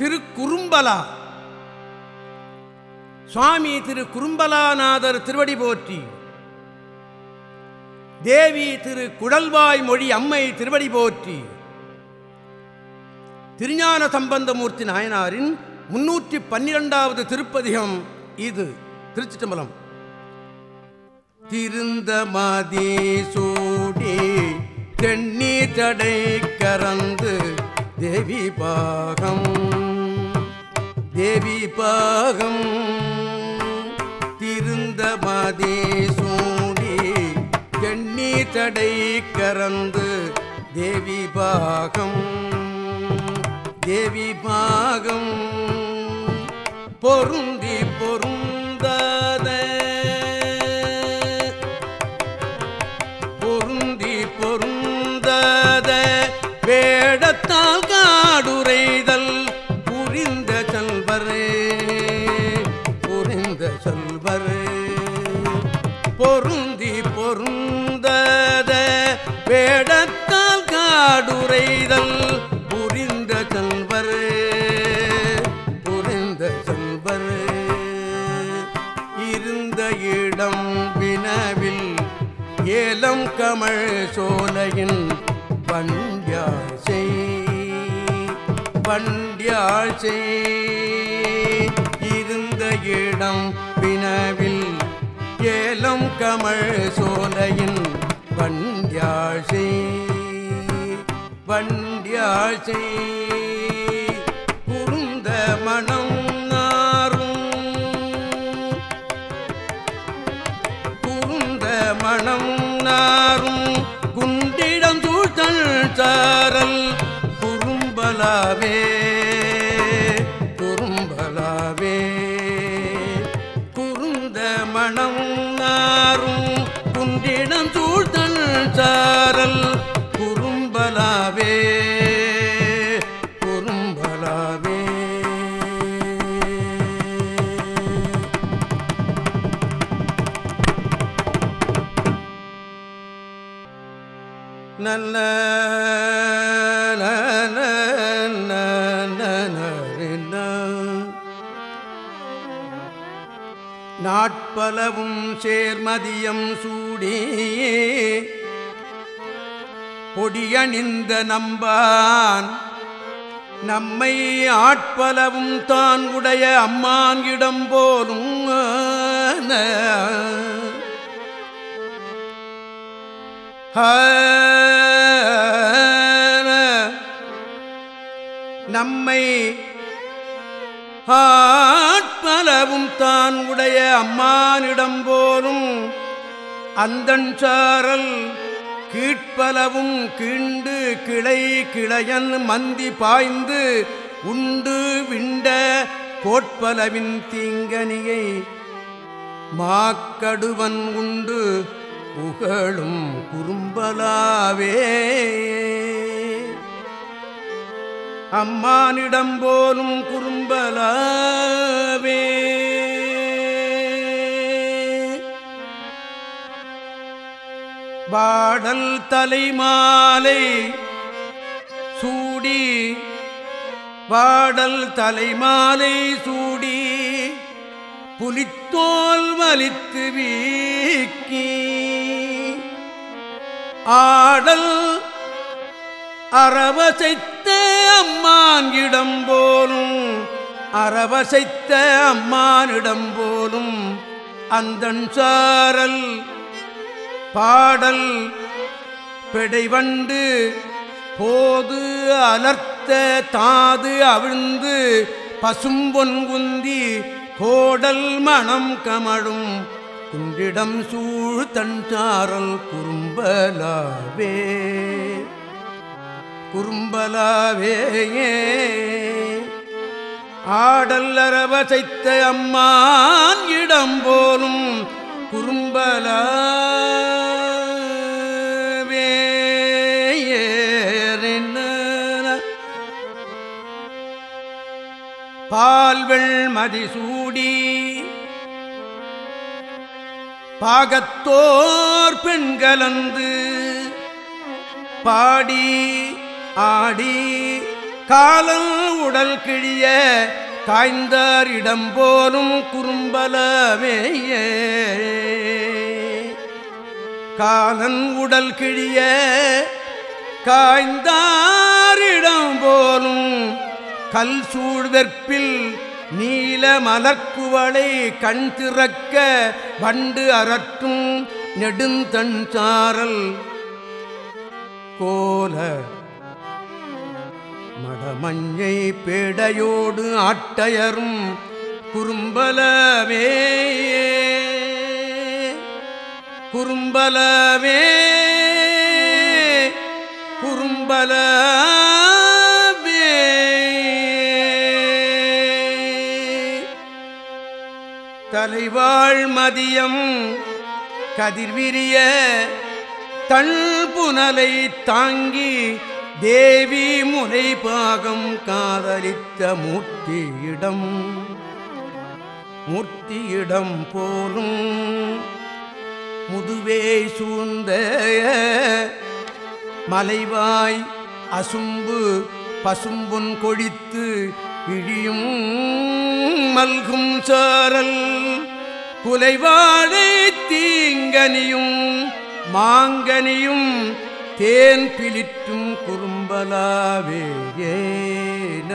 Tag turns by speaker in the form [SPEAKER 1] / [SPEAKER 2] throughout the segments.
[SPEAKER 1] திரு குறும்பலா சுவாமி திரு குறும்பலாநாதர் திருவடி போற்றி. தேவி திரு குடல்வாய் மொழி அம்மை திருவடி போற்றி. திருஞான சம்பந்தமூர்த்தி நாயனாரின் முன்னூற்றி பன்னிரெண்டாவது திருப்பதிகம் இது. திருச்சிட்டம்பலம் திருந்த மதி சூடி தென்னீர் தடை கறந்து தேவி பாகம். தேவி பாகம் திருந்த மாதே சூடி தென்னீர் தடை கறந்து தேவி பாகம். தேவி பாகம் பொருந்தி பொருந்தி இளம் வினவில் ஏலம் கமழ் சோலையின் பண்யாசை பண்யாசை. இருந்த இடம் வினவில் ஏலம் கமழ் சோலையின் பண்யாசை பண்யாசை. தூழ்த்தல் குறும்பலாவே குறும்பலாவே. குறுந்த மணம் நாரும் குன்றிடம் சூழ்தல் சாரல் குறும்பலாவே குறும்பலாவே. நல்ல நாட்பலவும் சேர்மதியம் சூடி. பொடியணிந்த நம்பான். நம்மை ஆட்பலவும் தான் உடைய அம்மான் இடம் போலும் ஹ நம்மை ஆட்பலவும் தான் உடைய அம்மானிடம் போலும் அந்தன் சாரல் கீழ்ப்பலவும் கீண்டு கிளை கிளையன் மந்தி பாய்ந்து உண்டு விண்ட கோட்பலவின் தீங்கனியை மாக்கடுவன் உண்டு புகழும் குறும்பலாவே. அம்மானிடம் போலும் குறும்பலாவே. வாடல் தலைமாலை சூடி வாடல் தலைமாலை சூடி புலித்தோல் வலித்து வீக்கி. ஆடல் அறவசைத்த அம்மானிடம் போலும் அறவசைத்த அம்மானிடம் போலும் அந்தன் சாரல் பாடல் பெடைவண்டு போது அலர்த்த தாது அவிழ்ந்து பசும்பொன் குந்தி கோடல் மணம் கமழும் குண்டிடம் சூழ் தன் சாரல் குறும்பலாவே. ஆடல் ஆடல்லரவசைத்த அம்மான் இடம் போலும் குறும்பலாவே பால்வெள் மதிசூடி பாகத்தோர் பெண்கலந்து பாடி ஆடி காலல் உடல் கிழிய காய்ந்தார் இடம் போலும் குறும்பலமேயே. காலன் உடல் கிழிய காய்ந்தாரிடம் போலும் கல் சூழ்வெற்பில் நீல மலர்க்குவளை கண் திறக்க வண்டு அரற்றும் நெடுந்தன் சாரல் கோல மடமஞ்சை பேடையோடு ஆட்டையரும் குறும்பலவே குறும்பலவே குறும்பலவே தலைவாழ் மதியம் கதிர்விரிய தன் புனலை தாங்கி தேவி முனை பாகம் காதலித்த மூர்த்தியிடம் மூர்த்தியிடம் போலும் முதுவே சூழ்ந்த மலைவாய் அசும்பு பசும்புன் கொழித்து இழியும் மல்கும் சாரல் குலைவாழை தீங்கனியும் மாங்கனியும் தேன் பிலிற்றும் குறும்பலாவே ஏன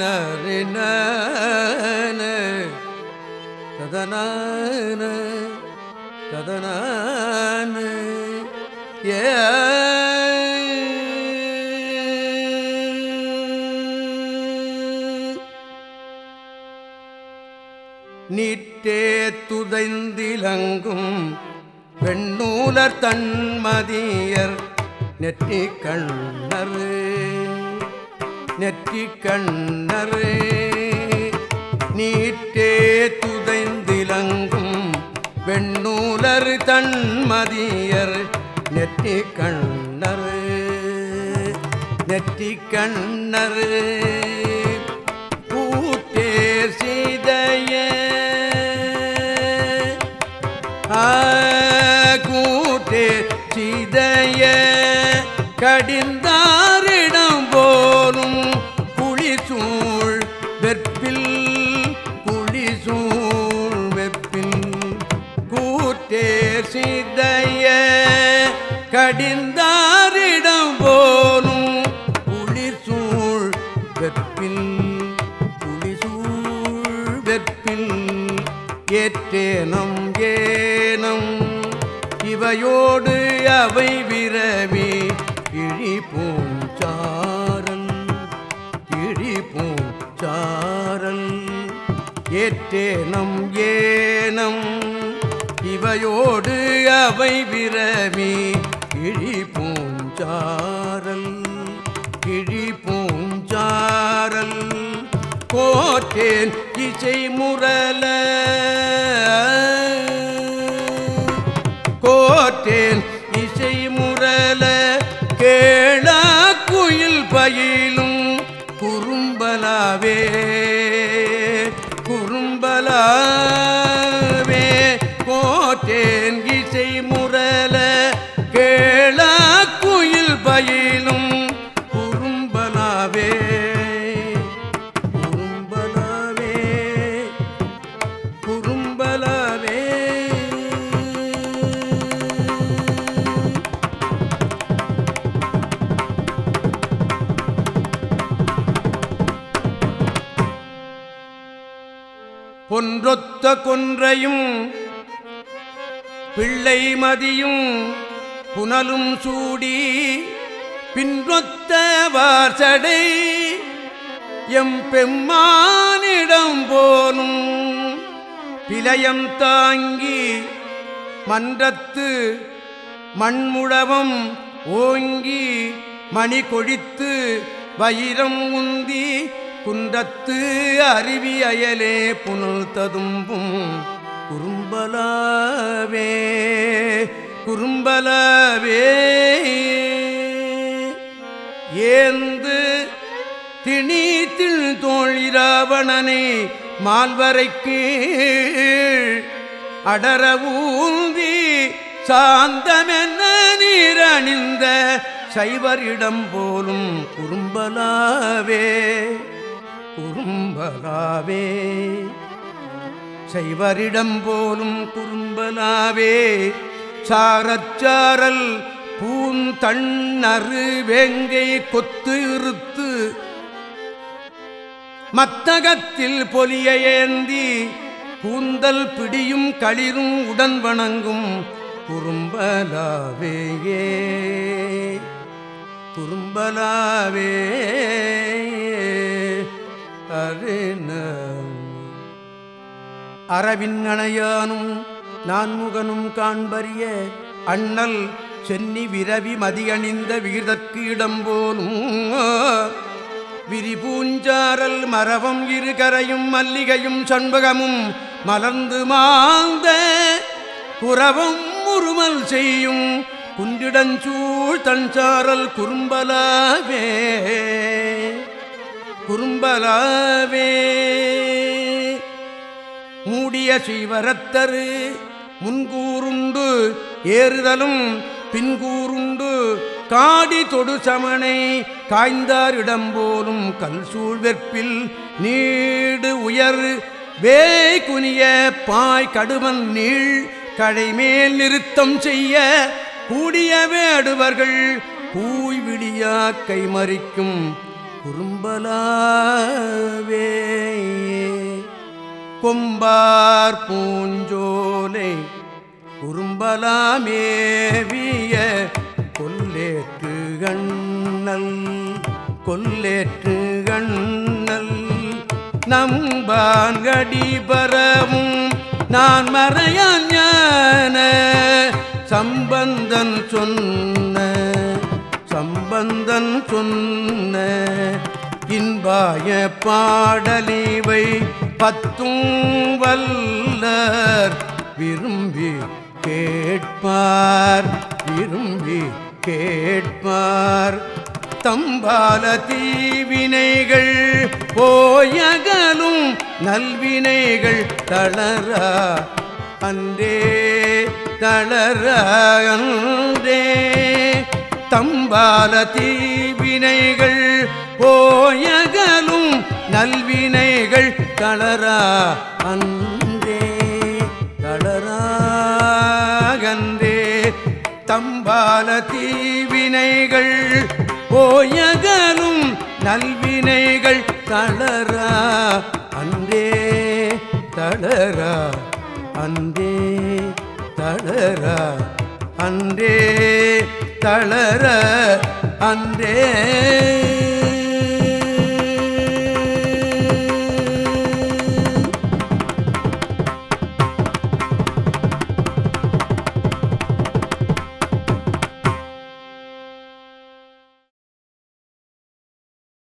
[SPEAKER 1] நரே நன ததனான ததனான ஏ. நீட்டே துதைந்திலங்கும் வெண்ணூலர் தன்மதியர் நெற்றி கண்ணர் நெற்றி கண்ணர். நீட்டே துதைந்திலங்கும் வெண்ணூலர் தன்மதியர் நெற்றி கண்ணர் நெற்றி கண்ணர். கடிந்தாரிடம் போலும் புலிசூழ் வெற்பில் புலிசூழ் வெற்பில் கூட்டே சிதைய கடிந்தாரிடம் போலும் புலிசூழ் வெற்பில் புலிசூழ் வெற்பில் ஏற்றேனம் ஏனம் இவையோடு அவை விரவி ஏனம் ஏனம். இவையோடு அவை விரவி கிழி பூஞ்சாரல் கிழி பூஞ்சாரல். கோற்றேன் இசை முரல பிள்ளை மதியும் புனலும் சூடி பின்னொத்த வார்சடை எம் பெம்மானிடம் போனும் பிளயம் தாங்கி மன்றத்து மண்முழவம் ஓங்கி மணி கொழித்து வைரம் உந்தி குன்றத்து அருவி அயலே புனல் ததும்பும் குறும்பலாவே குறும்பலாவே. ஏந்து திணி திள் தோழிராவணனை மால்வரைக்கு அடரவூந்தி சாந்தமென்ன நீரணிந்த சைவரிடம் போலும் குறும்பலாவே குறும்பலாவே. செய்வரிடம் போலும் குறும்பலாவே சாரச்சாரல் பூந்தண்ணறு வேங்கை கொத்து இருத்து மத்தகத்தில் பொலிய ஏந்தி கூந்தல் பிடியும் களிரும் உடன் வணங்கும் குறும்பலாவேயே குறும்பலாவே அருண அரவின் அணையானும் நான்முகனும் காண்பறிய அண்ணல் சென்னி விரவி மதியணிந்த வீரதற்கு இடம் போலும். விரிபூஞ்சாரல் மரவம் இருகரையும் மல்லிகையும் சண்பகமும் மலர்ந்து மாந்த குரவும் முருமல் செய்யும் குன்றிடஞ்சூழ் தஞ்சாரல் குறும்பலாவே குறும்பலாவே. மூடிய சீவரத்தரு முன்கூறுண்டு ஏறுதலும் பின்கூறுண்டு காடி தொடு சமனை காய்ந்தாரிடம் போலும் கல் சூழ்வெற்பில் நீடு உயர் வேய் குனிய பாய் கடுமன் நீள் கடைமேல் நிறுத்தம் செய்ய கூடிய வேடுவர்கள் பூய் விடியா கைமறிக்கும் குறும்பலாவே கொம்பார் பூஞ்சோலை குறும்பலாமேவிய கொல்லேற்று கண்ணல் கொல்லேற்று கண்ணல். நம்பான்கடி பரவும் நான் மறையான் ஞான சம்பந்தன் சொன்ன சம்பந்தன் சொன்ன இன்பாய பாடலிவை பத்தும் வல்லர் விரும்பி கேட்பார் விரும்பி கேட்பார். தம்பால தீவினைகள் போயகலும் நல்வினைகள் தளரா அன்றே தளரா அன்றே. தம்பால தீவினைகள் போயகலும் நல்வினைகள் தளரா அந்தே தளராகந்தே தம்பால தீவினைகள் போயகலும் நல்வினைகள் தளரா அந்தே தளரா அந்தே தளரா அன்றே தளர அன்றே.